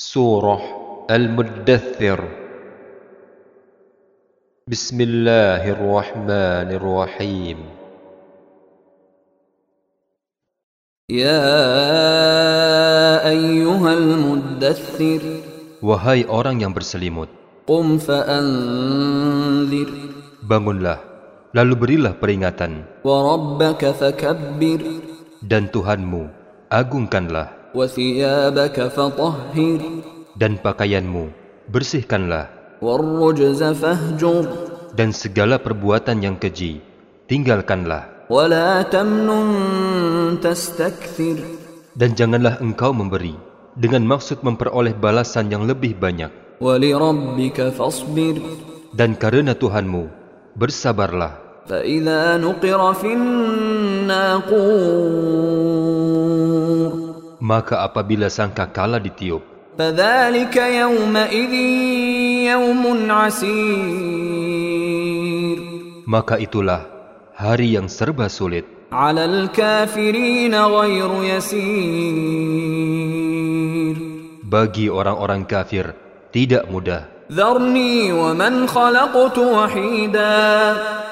Surah Al-Muddathir Bismillahirrahmanirrahim يا أيها المدثر Wahai orang yang berselimut, قم فأنذر bangunlah, lalu berilah peringatan, وربك فكبر dan Tuhanmu, agungkanlah, وثيابك فطهر dan pakaianmu, bersihkanlah, والرجز فاهجر dan segala perbuatan yang keji, tinggalkanlah, ولا تمنن تستكثر dan janganlah engkau memberi, dengan maksud memperoleh balasan yang lebih banyak, ولربك فاصبر dan karena Tuhanmu, bersabarlah. فإذا نقر في الناقور maka apabila sangkakala ditiup, maka itulah hari yang serba sulit. Bagi orang-orang kafir tidak mudah.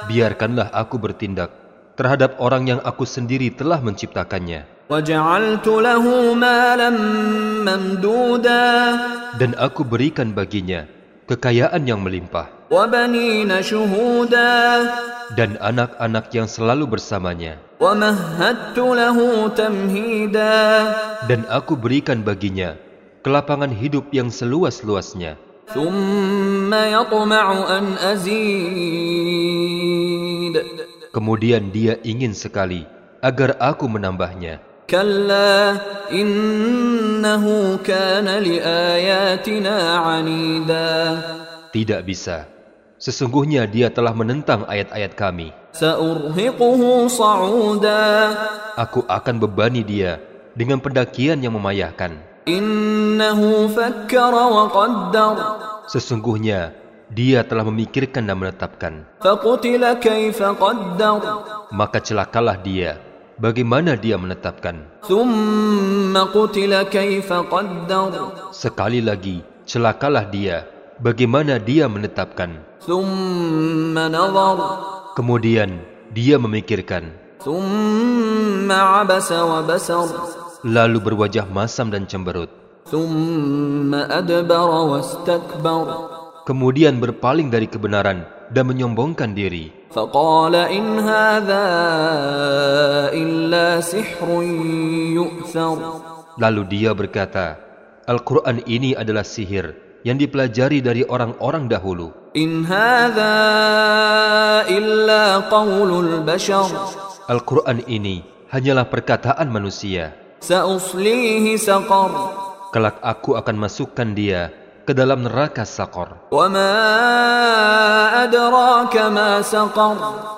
Biarkanlah aku bertindak terhadap orang yang aku sendiri telah menciptakannya. Dan aku berikan baginya kekayaan yang melimpah. Dan anak-anak yang selalu bersamanya. Dan aku berikan baginya kelapangan hidup yang seluas-luasnya. Kemudian dia ingin sekali agar aku menambahnya. كلا إنه كان لآياتنا عنيدا Tidak bisa. Sesungguhnya dia telah menentang ayat-ayat kami. سأرهقه صعودا Aku akan bebani dia dengan pendakian yang memayahkan. إنه فكر وقدر Sesungguhnya dia telah memikirkan dan menetapkan. فقتل كيف قدر Maka celakalah dia. bagaimana dia menetapkan. Sekali lagi, celakalah dia, bagaimana dia menetapkan. Kemudian, dia memikirkan. Lalu berwajah masam dan cemberut. Kemudian berpaling dari kebenaran dan menyombongkan diri. فقال إن هذا إلا سحر يؤثر Lalu dia berkata, Al-Quran ini adalah sihir yang dipelajari dari orang-orang dahulu. إن هذا إلا قول البشر Al-Quran ini hanyalah perkataan manusia. سأصليه سقر Kelak aku akan masukkan dia ke dalam neraka sakor. وما أدراك ما سقر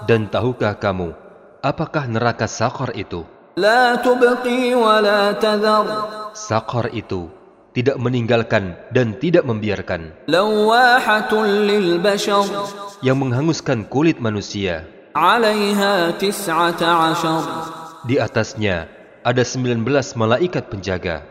Dan tahukah kamu apakah neraka Saqar itu? Saqar itu tidak meninggalkan dan tidak membiarkan. Yang menghanguskan kulit manusia. Di atasnya ada 19 malaikat penjaga.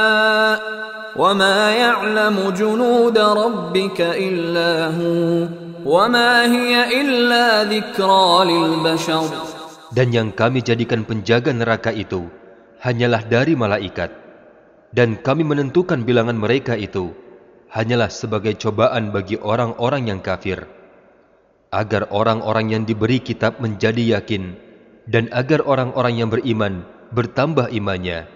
وما يعلم جنود ربك إلا هو وما هي إلا ذكرى للبشر Dan yang kami jadikan penjaga neraka itu hanyalah dari malaikat. Dan kami menentukan bilangan mereka itu hanyalah sebagai cobaan bagi orang-orang yang kafir. agar orang-orang yang diberi kitab menjadi yakin, dan agar orang-orang yang beriman bertambah imannya,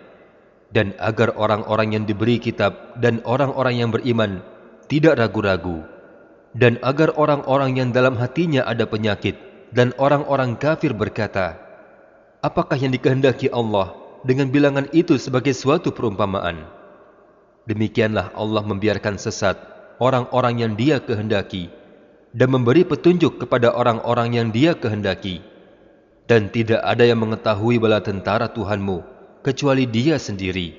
dan agar orang-orang yang diberi kitab dan orang-orang yang beriman tidak ragu-ragu, dan agar orang-orang yang dalam hatinya ada penyakit dan orang-orang kafir berkata, Apakah yang dikehendaki Allah dengan bilangan itu sebagai suatu perumpamaan? Demikianlah Allah membiarkan sesat orang-orang yang dia kehendaki dan memberi petunjuk kepada orang-orang yang dia kehendaki. Dan tidak ada yang mengetahui bala tentara Tuhanmu kecuali dia sendiri.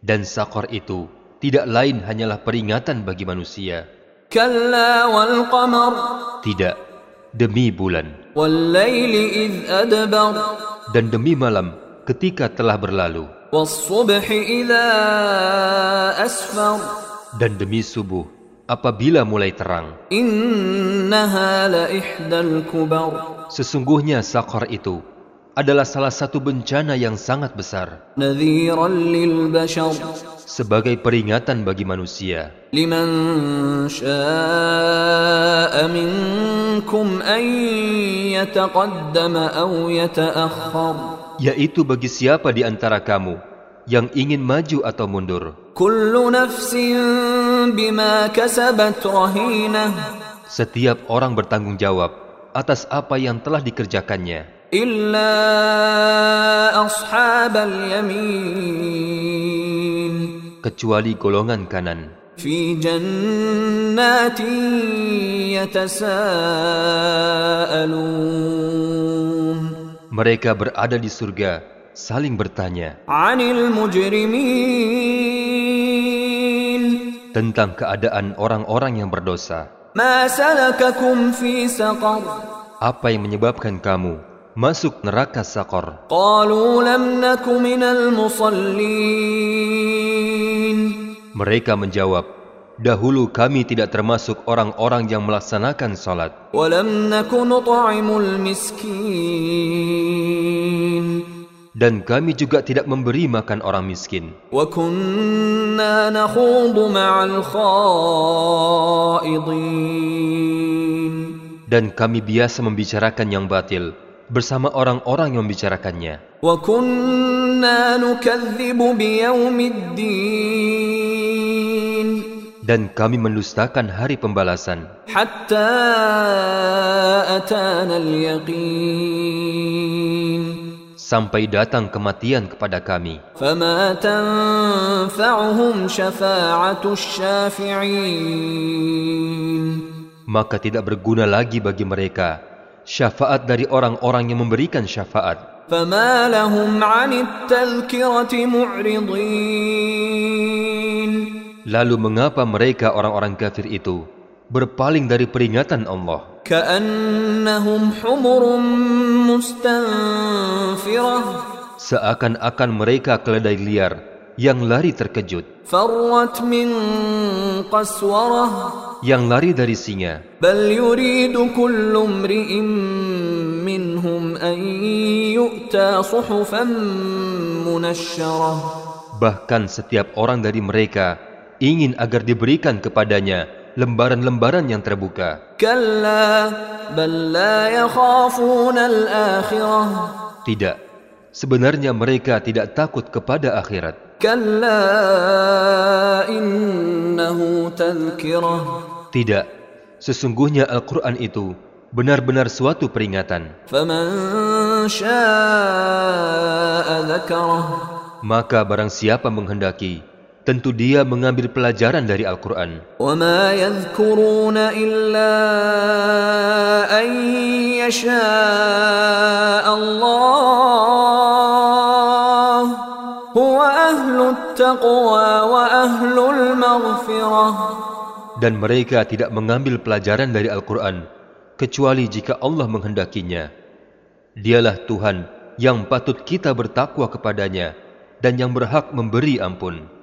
Dan sakor itu tidak lain hanyalah peringatan bagi manusia. Tidak, demi bulan. Dan demi malam ketika telah berlalu. Dan demi subuh apabila mulai terang. Sesungguhnya sakor itu adalah salah satu bencana yang sangat besar. Sebagai peringatan bagi manusia. Yaitu bagi siapa di antara kamu yang ingin maju atau mundur. Setiap orang bertanggung jawab atas apa yang telah dikerjakannya إلا أصحاب اليمين kecuali golongan kanan في جنات يتساءلون mereka berada di surga saling bertanya عن المجرمين tentang keadaan orang-orang yang berdosa ما سلككم في سقر apa yang menyebabkan kamu masuk neraka sakor. Mereka menjawab, dahulu kami tidak termasuk orang-orang yang melaksanakan salat. Dan kami juga tidak memberi makan orang miskin. Dan kami biasa membicarakan yang batil bersama orang-orang yang membicarakannya. Dan kami mendustakan hari pembalasan. Sampai datang kematian kepada kami. Maka tidak berguna lagi bagi mereka syafaat dari orang-orang yang memberikan syafaat. Lalu mengapa mereka orang-orang kafir itu berpaling dari peringatan Allah? Seakan-akan mereka keledai liar yang lari terkejut yang lari dari singa. Bahkan setiap orang dari mereka ingin agar diberikan kepadanya lembaran-lembaran yang terbuka. Tidak, sebenarnya mereka tidak takut kepada akhirat. Tidak, sesungguhnya Al-Quran itu benar-benar suatu peringatan. Maka barang siapa menghendaki, tentu dia mengambil pelajaran dari Al-Quran. Dan mereka tidak mengambil pelajaran dari Al-Quran kecuali jika Allah menghendakinya. Dialah Tuhan yang patut kita bertakwa kepadanya dan yang berhak memberi ampun.